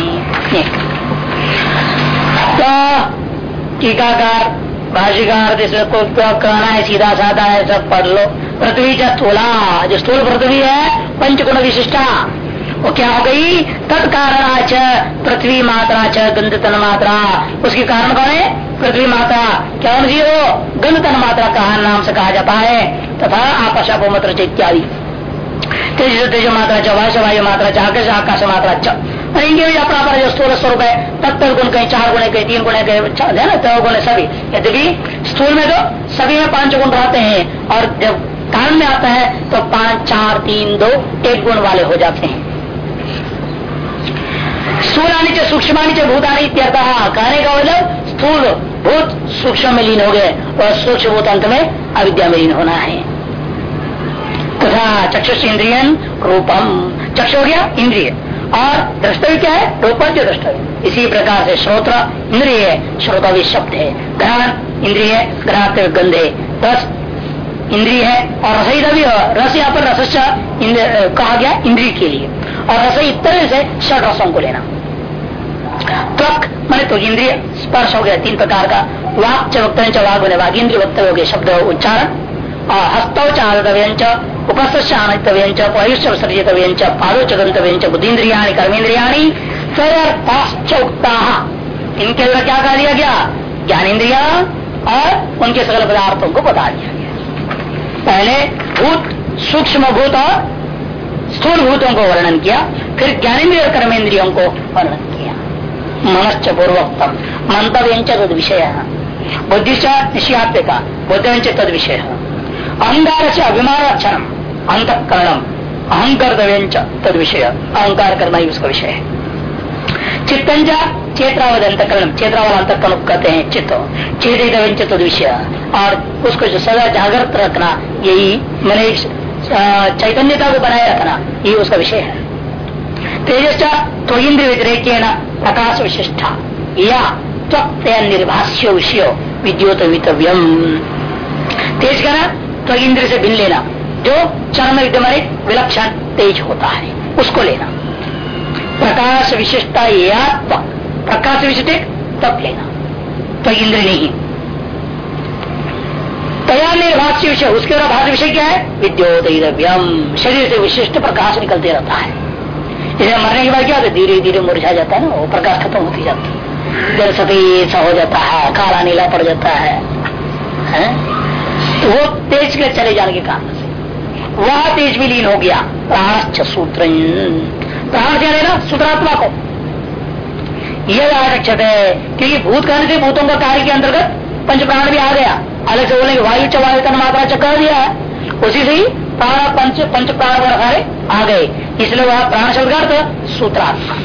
तो टीकाकार भाषिकार इसमें को कहना है, सीधा साधा है, सब पढ़ लो। पृथ्वी च स्थूला, जो स्थूल पृथ्वी है, पंचगुण विशिष्टा। वो क्या हो गई? तत्कारण पृथ्वी मात्रा च, गंधतन मात्रा। उसके कारण कौन है? पृथ्वी माता क्या होना चाहिए वो? गंधतन मात्रा कहा नाम से कहा जाता है। तथा आपशा मात्र इत्यादि तेज तेज मात्रा च वायु मात्रा च, आकाश आकाश मात्रा च। इनके भी अपना अपना जो स्थूल स्वरूप है तत्व गुण कहीं, चार गुणे कहीं, तीन गुणे कहीं है ना तय गुण सभी। यद्यपि स्थूल में तो सभी में पाँच गुण रहते हैं, और जब कारण में आता है तो पाँच, चार, तीन, दो, एक गुण वाले हो जाते हैं। स्थूलानी च सूक्ष्मानी च भूतानी इत्यर्थ। कहने का मतलब स्थूल भूत सूक्ष्म में लीन हो गए, और सूक्ष्म भूत अंत में अविद्या में लीन होना है। तथा चक्षुष इंद्रियन रूपम। चक्षु हो गया, इंद्रिय। और द्रष्टव्य क्या है? रूपम जो द्रष्टव्य। इसी प्रकार से श्रोत्र इंद्रिय श्रोता भी शब्द है। ग्रहण इंद्रिय ग्रहण गंधे दस इंद्रिय है और रसई भी रस यहाँ पर रस कहा गया इंद्रिय के लिए। और रसई तरह से षट रसों को लेना। त्वक मैंने तो इंद्रिय, स्पर्श हो गया तीन प्रकार का। वाक च वक्त वाग इंद्रिय वक्तव्य हो गए शब्द उच्चारण। हस्तौ उपस्थ आनितव्यंच सर्जितव्यंच पादो च गंतव्यंच बुद्धिन्द्रिया कर्मेन्द्रियाणी चौकता इनके अंदर क्या कहा दिया गया ज्ञानेन्द्रिया और उनके सकल पदार्थों को बता दिया गया पहले भूत सूक्ष्म भूत और स्थूल भूतों को वर्णन किया फिर ज्ञानेन्द्रिय और कर्मेंद्रियों को वर्णन किया मनश्च पूर्वोक्तम मंतव्य तद विषय बुद्धिश्च निश्यात्मिका बुद्ध तद विषय अहंकार से अभिमान क्षण अंतकरणम अहंकर्तव्य तद विषय अहंकार करना ही उसका विषय है चित्तंजा चेत्रावध अंतकरण चेत्रावध अंतकरण कहते हैं चित्त चेत तद विषय और उसको जो सदा जागृत रखना, यही मैंने चैतन्यता को बनाए रखना, यही उसका विषय है। तेजस तो इंद्र व्यतिरेक प्रकाश विशिष्टा या त्वक्त निर्भाष्य विषय विद्युत वितव्यम तेज का तो इंद्र से भिन्न लेना। जो चरम विद्यमान विलक्षण तेज होता है। उसको लेना। प्रकाश विशिष्टता या प्रकाश विशिष्ट तब लेना। तो इंद्र नहीं। तया निर्भाष्य विषय उसके और भाष्य विषय क्या है? विद्योदयव्यम शरीर से विशिष्ट प्रकाश निकलते रहता है। इसे मरने के बाद क्या होता है? धीरे धीरे मुरझा जाता है ना वो प्रकाश खत्म होती जाती है। जल सफ़ेद सा हो जाता है काला नीला पड़ जाता है, है? वो तेज के चले जाने के कारण से। वह तेज भी लीन हो गया। प्राण सूत्र। प्राण क्या लेना सूत्रात्मा को। यह आरक्षित है, क्योंकि भूत कहने से भूतों का कार्य के अंतर्गत पंच प्राण भी आ गया। अलग से बोलेंगे, वायु चवायु तन मात्रा चक्कर दिया है। उसी से ही प्राण पंच पंच प्राण सारे आ गए। इसलिए वह प्राण शब्द सूत्रात्मा।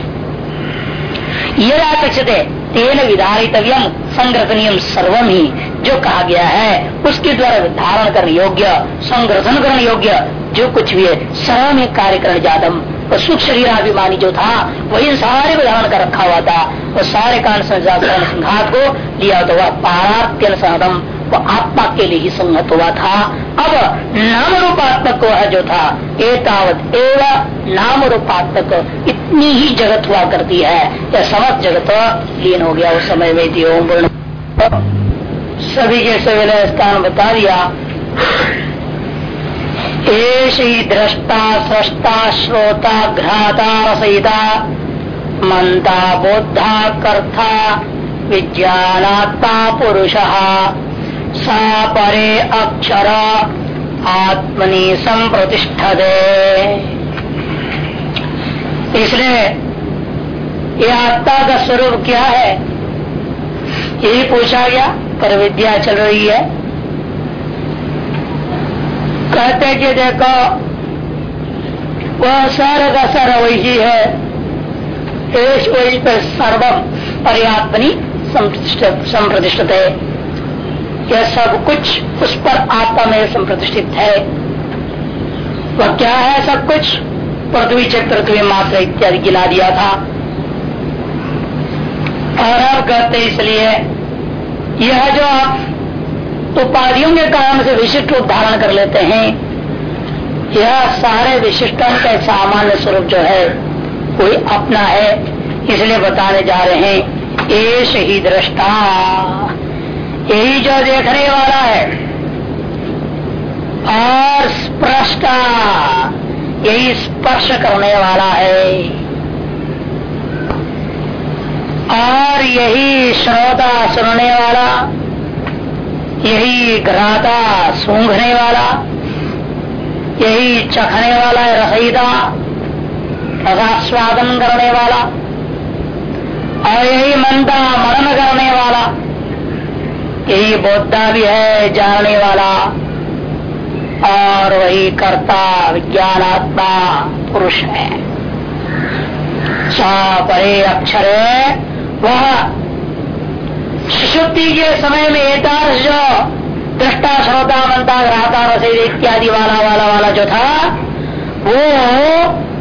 यह आरक्षित है तेन विधारितव्यम संग्रहणीय सर्वम ही, जो कहा गया है, उसके द्वारा धारण करने योग्य संग्रहण करने योग्य, जो कुछ भी है सर्व में कार्य कर जादम वो सुख शरीराभिमानी जो था, वही सारे को धारण कर रखा हुआ था। वो सारे कारण संघात को लिया तो वह पारात्यन सदम वो आत्मा के लिए ही संगत हुआ था। अब नाम रूपात्मक वह जो था, एतावत एवं नाम रूपात्मक इतनी ही जगत हुआ करती है। यह समस्त जगत लीन हो गया उस समय में ओम सभी के सवेले स्थान बता दिया। दृष्टा सृष्टा श्रोता, घ्राता रसयिता मंता बोधा कर्ता, विज्ञानात्मा, पुरुष। सा परे अक्षर आत्मनि संप्रतिष्ठते। इसलिए ये आत्मा का स्वरूप क्या है? यही पूछा गया, पर विद्या चल रही है। कहते कि देखो, वह सर का सर वही है। वही पर सर्वम पर्यात्मनी संप्रतिष्ठित। है यह सब कुछ उस पर आत्मा में संप्रतिष्ठित है। वह क्या है सब कुछ? पृथ्वी च पृथ्वी मात्र इत्यादि गिना दिया था। और अब कहते इसलिए यह जो आप उपाधियों के कारण से विशिष्ट रूप धारण कर लेते हैं, यह सारे विशिष्टों का सामान्य स्वरूप जो है, कोई अपना है, इसलिए बताने जा रहे हैं एश ही दृष्टा। यही जो देखने वाला है। और स्प्रष्टा यही स्पर्श करने वाला है। और यही श्रोता सुनने वाला, यही घराता सूंघने वाला, यही चखने वाला है रसईदा रसास्वादन करने वाला, और यही मनता मनन करने वाला। यही बोधा भी है जानने वाला। और वही कर्ता, विज्ञानात्मा, पुरुष है। सा परे अक्षर, वह सुषुप्ति के समय में एकादश जो दृष्टा, श्रोता मनता ग्राहता, रसद इत्यादि वाला वाला वाला जो था, वो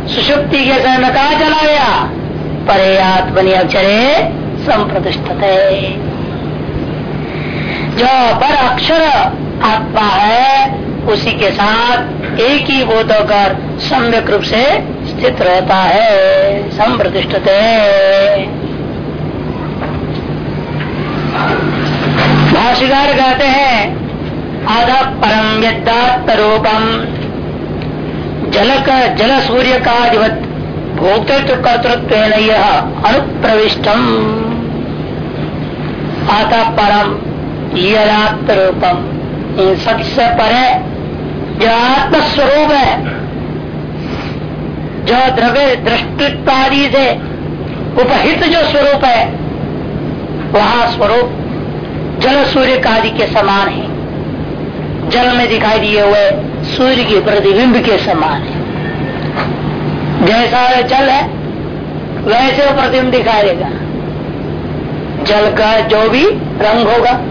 सुषुप्ति के समय में कहा चला गया? परे आत्मनि अक्षरे संप्रतिष्ठित। जो पर अक्षर आत्मा है, उसी के साथ एक ही बोध होकर सम्यक रूप से स्थित रहता है। संप्रतिष्ठित। भाषिकार कहते हैं आधा परम विद्यात्म रूपम का जल सूर्य का अधिवत भोक्तृत्व कर्तृत्व यह अनुप्रविष्टम। आता परम यदात्म रूपम इन सबसे पर है जो आत्मस्वरूप है, जो द्रव्य दृष्टित्वादि से उपहित जो स्वरूप है, वह स्वरूप जल सूर्य कादि के समान है। जल में दिखाई दिए हुए सूर्य के प्रतिबिंब के समान है। जैसा जल है, वैसे वो प्रतिबिंब दिखाई देगा। जल का जो भी रंग होगा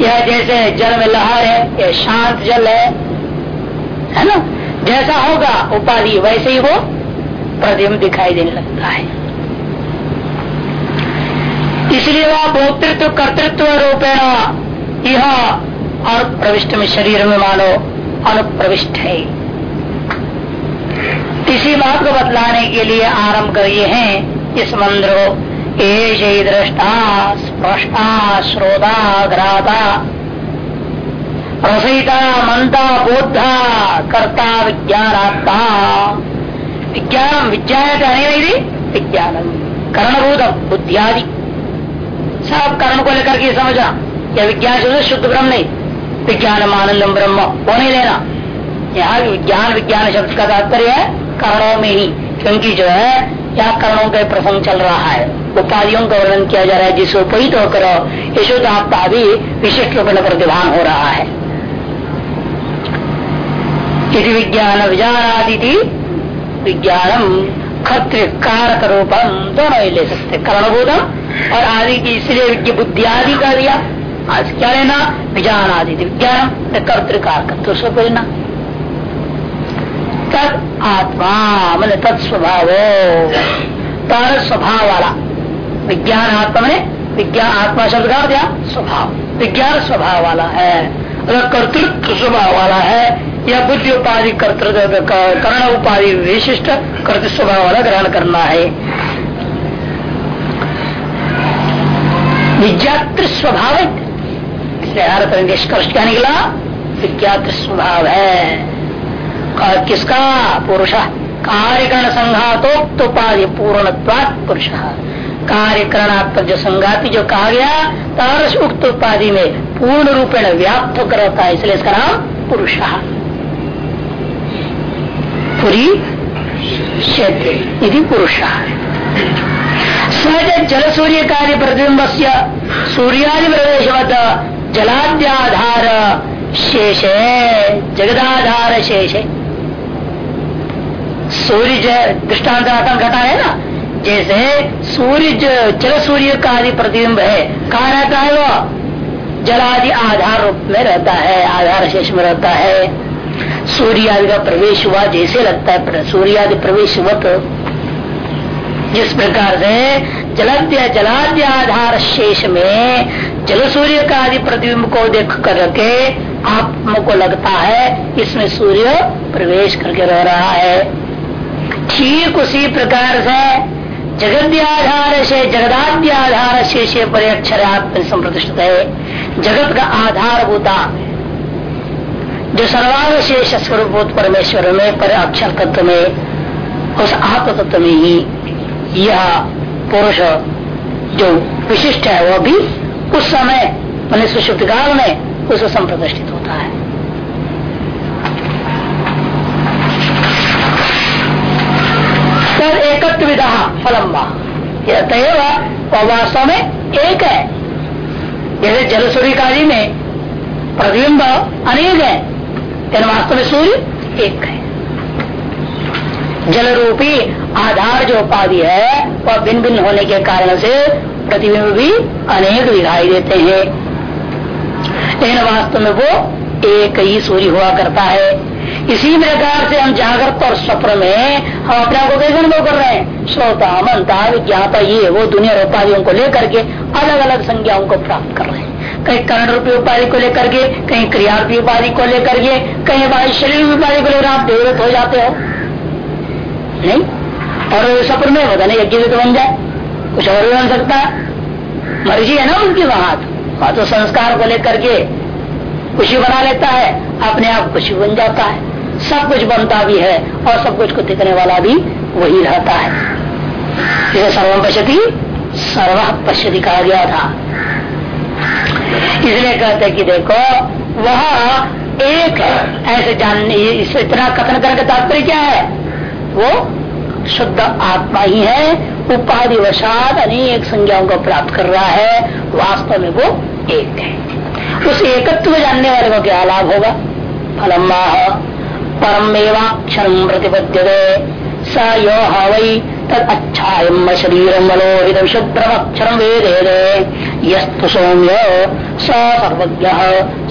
यह जैसे जल में लहर है यह शांत जल है है ना? जैसा होगा उपाधि वैसे ही वो प्रतिबिंब दिखाई देने लगता है। इसलिए वह भोक्तृत्व, कर्तृत्व रूपेण यह अनुप्रविष्ट में शरीर में मानो अनुप्रविष्ट है। इसी बात को बतलाने के लिए आरंभ करिए हैं इस मंत्र दृष्टा, स्पष्टा श्रोता घ्राता रसयिता मनता बोधा कर्ता, विज्ञानात्मा। विज्ञान विज्ञान नहीं विज्ञानम करणभूतम बुद्धियादि। सब कर्ण को लेकर के समझना यह विज्ञान शब्द शुद्ध ब्रह्म नहीं। विज्ञान आनंदम ब्रह्म। वो नहीं लेना। यहाँ विज्ञान विज्ञान शब्द का तात्पर्य है, कर्णों में ही। क्योंकि जो है, यहाँ कर्णों का प्रसंग चल रहा है। उपाधियों का वर्णन किया जा रहा है जिससे उपहित होकर यशोद आपका भी विशिष्ट रूप में प्रतिभान हो रहा है। यदि विज्ञान विजानादि विज्ञानम खत्र कारक रूपम दोनों ही ले सकते कर्णभूतम और आदि की, इसलिए बुद्धि आदि का दिया। आज क्या लेना? विजान आदि विज्ञान कर्तिकार तो उसको लेना? तद आत्मा, मैंने तत्स्वभाव तर स्वभाव वाला। विज्ञान आत्मा मैंने विज्ञान आत्मा शब्द का दिया स्वभाव। विज्ञान स्वभाव वाला है। अगर कर्तृत्व स्वभाव वाला है, या बुद्धि उपाधि कर्तृत्व कर्ण उपाधि विशिष्ट कर्तृत्व स्वभाव वाला ग्रहण करना है। विज्ञात स्वभाव निष्कर्ष क्या निकला? विज्ञात स्वभाव है। किसका? पुरुष। कार्यकरण संघातोक्त उपाधि पूर्ण पुरुष। कार्यकरणात्मक जो संगाति जो कहा गया, तारस उक्त उपाधि में पूर्ण रूपेण व्याप्त होकर रहता है, इसलिए इसका नाम पुरुष पुरी क्षेत्र, यदि पुरुष सहज जल सूर्य कार्य प्रतिबिंब से सूर्यादि प्रवेश जलाद्याधार शेष है जगदाधार शेष। है सूर्य दृष्टांत घटा है ना? जैसे सूर्य जल सूर्य का आदि प्रतिबिंब है, कहा रहता है वो? जलादि आधार रूप में रहता है, आधार शेष में रहता है। सूर्य आदि का प्रवेश हुआ जैसे लगता है सूर्य आदि प्रवेश वत जिस प्रकार से जलाद्य जलाद्य आधार शेष में जल सूर्य का आदि प्रतिबिंब को देख करके आप को लगता है, इसमें सूर्य प्रवेश करके रह रहा है। ठीक उसी प्रकार से जगद्याधार से जगदाद्य आधार से पर अक्षर आत्म संप्रतिष्ठित। है जगत का आधार होता जो सर्वावशेष स्वरूप परमेश्वर में, पर अक्षर तत्व में, उस आत्म तत्व में ही यह पुरुष जो विशिष्ट है वह भी उस समय मैंने सुषुप्त काल में उसको संप्रतिष्ठित होता है। विधा फलम्बा यह वास्तव में एक है। जैसे जल सूर्य काली में प्रतिबिंब अनेक है लेकिन वास्तव में सूर्य एक है। जल रूपी आधार जो उपाधि है, वह भिन्न भिन्न होने के कारण से प्रतिबिंब भी अनेक दिखाई देते हैं। लेकिन वास्तव में वो एक ही सूर्य हुआ करता है। इसी प्रकार से हम जागृत और स्वप्न में हम अपने आप को कैसे अनुभव कर रहे हैं? श्रोता मनता विज्ञाता, ये, वो दुनिया उपाधियों को लेकर के अलग अलग संज्ञाओं को प्राप्त कर रहे हैं। कहीं कर्ण रूपी उपाधि को लेकर के, कहीं क्रिया रूपी उपाधि को लेकर के, कहीं हमारी शरीर उपाधि को लेकर आप देवरत हो जाते हो। नहीं? और स्वप्न में होता नहीं यज्ञ तो बन जाए। कुछ और भी बन सकता मर्ज़ी है ना उनकी वहाँ तो संस्कार को लेकर के खुशी बना लेता है, अपने आप खुशी बन जाता है। सब कुछ बनता भी है और सब कुछ को दिखने वाला भी वही रहता है। इसे सर्वम पश्यति, सर्व पश्यति कहा गया था। इसलिए कहते कि देखो, वह एक ऐसे जानने इसे इतना कथन करके तात्पर्य क्या है? वो शुद्ध आत्मा ही है। उपाधि वशात अनेक संज्ञाओं को प्राप्त कर रहा है। वास्तव में वो एक है। उस एकत्व जानने वाले को क्या लाभ होगा? फलम परम एवाक्षर प्रतिपद्य स यो हई तद अच्छा शरीर मनोहित शुभ्रमक्षर वेदे यस्तु सौम्य, स सर्वज्ञ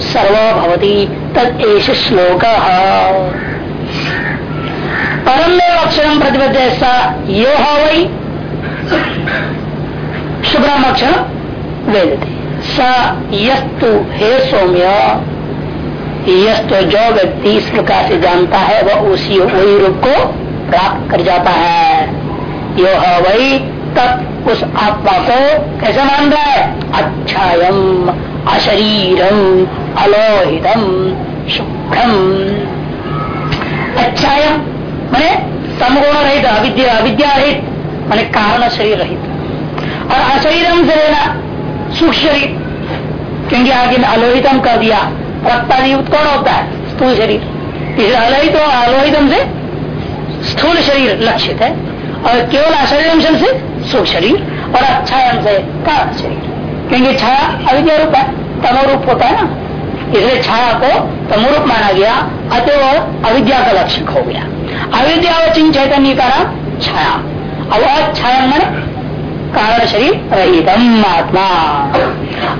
सर्वभवती तद एष श्लोक। परम अक्षर प्रतिपद्य स यो हई शुभ्रम अक्षर वेदते। यस्तु, हे सौम्य, यस्तु जो व्यक्ति इस प्रकार से जानता है, वह उसी वही रूप को प्राप्त कर जाता है। यो वही तब उस आत्मा को कैसे मान रहा है? अच्छायम, अशरीरम, अलोहितम, शुभ्रम। अच्छायम मैंने समगुण रहित अविद्या अविद्या रहित मैंने कारण शरीर रहित और अशरीरम से लेना सूक्ष्म शरीर। क्योंकि आगे अलोहितम कर दिया रक्तायुक्त कौन होता है? स्थूल शरीर। इसलिए अलोहित अलोहितम से स्थूल शरीर लक्षित है। और केवल अशरीर से सूक्ष्म शरीर और अच्छायम से कारण शरीर। क्योंकि छाया अविद्या रूप है, तमोरूप होता है ना? इसलिए छाया को तमोरूप माना गया अतः अविद्या का लक्षण हो गया। अविद्या व चिन्ह चैतन्य का नाम छाया। अब छाया मन कारण शरीर रहितम आत्मा।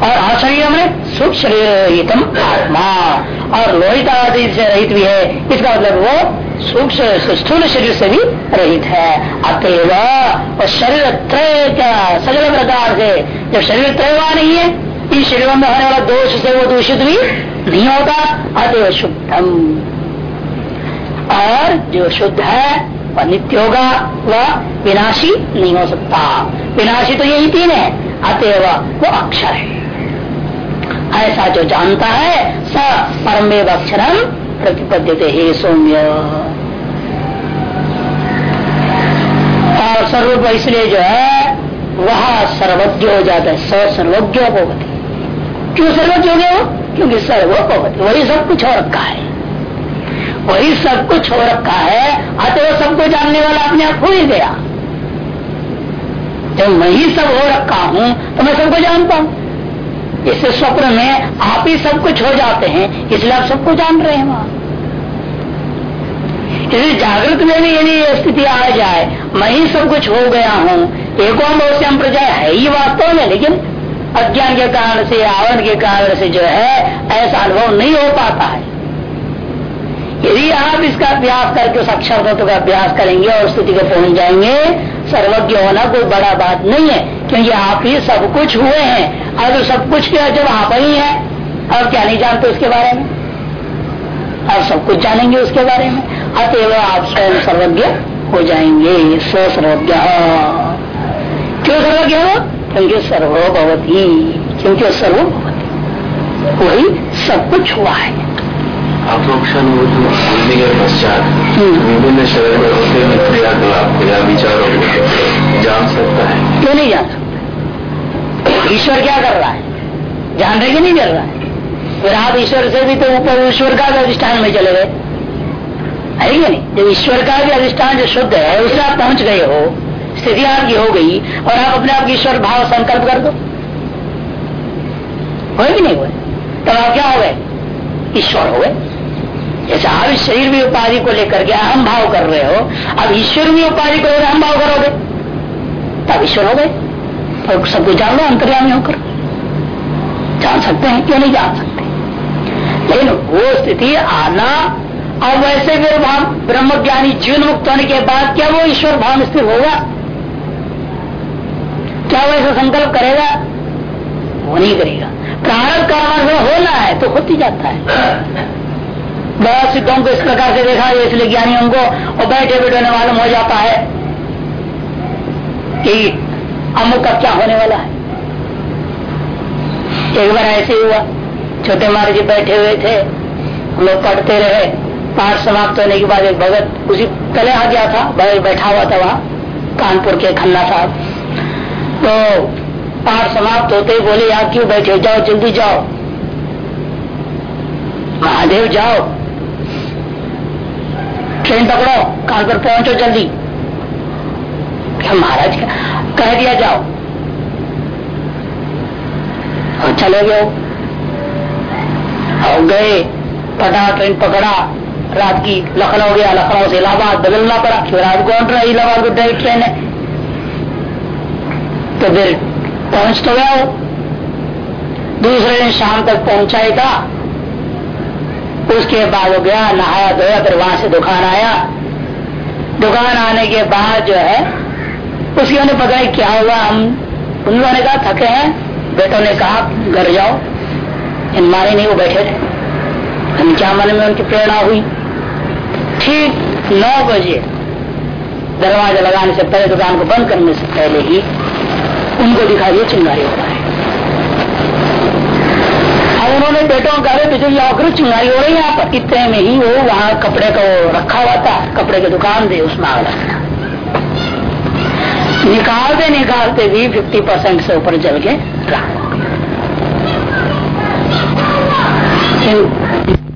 और अशरीर में सुख शरीर रहितम आत्मा। और लोहित आदि से रहित भी है, इसका मतलब वो सूक्ष्म स्थूल शरीर से भी रहित है। अतएव शरीर त्रय क्या सगल प्रकार से, जब शरीर त्रय हुआ नहीं है, इन शरीरों में होने वाला दोष से वो दूषित भी नहीं होता, अतएव शुद्धम। और जो शुद्ध है नित्य होगा, वह विनाशी नहीं हो सकता। विनाशी तो यही तीन है, अतएव वो अक्षर है। ऐसा जो जानता है, स परमेव अक्षरम प्रतिपद्य हे सौम्य। और सर्व इसलिए जो है, वह सर्वज्ञ हो जाता है स सर्वज्ञ होती क्यों सर्वज्ञ हो गया वो? क्योंकि सर्वोपवती, वही सब कुछ हो रखा है। वही सब कुछ हो रखा है अतः सबको जानने वाला अपने आप हो ही गया। जब मैं ही सब हो रखा हूँ तो मैं सबको जानता हूँ। इससे स्वप्न में आप ही सब कुछ हो जाते हैं, इसलिए आप सबको जान रहे हैं वहाँ। इसलिए जागृत में भी यदि स्थिति आ जाए, मैं ही सब कुछ हो गया हूँ, एको हम प्रजा है ही वास्तव में लेकिन अज्ञान के कारण से आवरण के कारण से जो है, ऐसा अनुभव नहीं हो पाता है। यदि आप इसका अभ्यास करके उस अक्षर का अभ्यास करेंगे और स्थिति को पहुँच जाएँगे। सर्वज्ञ होना कोई बड़ा बात नहीं है, क्योंकि आप ही सब कुछ हुए हैं। अब सब कुछ क्या जब आप ही है? और क्या नहीं जानते उसके बारे में? और सब कुछ जानेंगे उसके बारे में। अतएव आप स्वयं सर्वज्ञ हो जाएँगे। स्व सर्वज्ञ क्यों सर्वज्ञ हो? क्योंकि सर्वभवती। क्योंकि सर्वभवती। वही सब कुछ हुआ है। अप्रोक्षानुभूति बुद्धि के पश्चात। हम्म। विभिन्न शरीर में होते हुए क्रियाकलाप या विचारों को जान सकता है। क्यों नहीं जान सकते? ईश्वर क्या कर रहा है? जान रहे कि नहीं कर रहा है? फिर आप ईश्वर से भी तो ऊपर ईश्वर का भी अधिष्ठान में चले गए। है कि नहीं? जब ईश्वर का भी अधिष्ठान जो शुद्ध है उससे आप पहुँच गए हो स्थिति आपकी हो गई और आप अपने आप ईश्वर भाव संकल्प कर दो। हुए कि नहीं हुए? तब आप क्या हो गए? ईश्वर हो गए। जैसे आप शरीर में उपाधि को लेकर के अहम भाव कर रहे हो, अब ईश्वर में उपाधि को लेकर अहम भाव करोगे? तब ईश्वर हो गए। तो सब कुछ जान लो, अंतर्यामी होकर। जान सकते हैं क्यों नहीं जान सकते लेकिन वो स्थिति आना और वैसे फिर ब्रह्म ज्ञानी जीवन मुक्त होने के बाद क्या वो ईश्वर भाव स्थिर होगा? क्या वैसा संकल्प करेगा? वो नहीं करेगा। प्रारंभ कारण होना है तो होती जाता है। बहुत सिद्धों को इस प्रकार से देखा है इसलिए ज्ञानियों को और बैठे बैठे मालूम हो जाता है कि अमुक का क्या होने वाला है। एक बार ऐसे हुआ, छोटे महाराज जी बैठे हुए थे लोग पढ़ते रहे, पाठ समाप्त होने के बाद एक भगत उसी पहले आ गया था, भगत बैठा हुआ था वहाँ, कानपुर के खन्ना साहब। तो पाठ समाप्त होते ही बोले यार क्यों बैठे जाओ, जल्दी जाओ। महादेव, जाओ। ट्रेन पकड़ो कानपुर पहुंचो जल्दी। क्या महाराज कह दिया जाओ। और चले गए। और गए। पटा ट्रेन पकड़ा। रात की लखनऊ गया, लखनऊ से इलाहाबाद बदलना पड़ा फिर रात को इलाहाबाद को डायरेक्ट ट्रेन है। तो फिर पहुँच तो गया दूसरे दिन शाम तक पहुँचा ही था। उसके बाद वो गया, नहाया धोया फिर वहाँ से दुकान आया। दुकान आने के बाद जो है, उसकी उन्हें पता है क्या हुआ, हम उन्होंने ने कहा, थके हैं। बेटों ने कहा, घर जाओ। इन माने नहीं, वो बैठे थे हम क्या मन में उनकी प्रेरणा हुई? ठीक नौ बजे दरवाज़ा लगाने से पहले दुकान को बंद करने से पहले ही उनको दिखा दिया चिंगारी हो रहा है अब उन्होंने बेटों को बिजली आकर चिंगारी हो रही है। यहाँ पर इतने में ही वो वहाँ कपड़े को रखा हुआ था, कपड़े की दुकान थी उसमें आग लगना निकालते निकालते भी 50 परसेंट से ऊपर जल के हो गया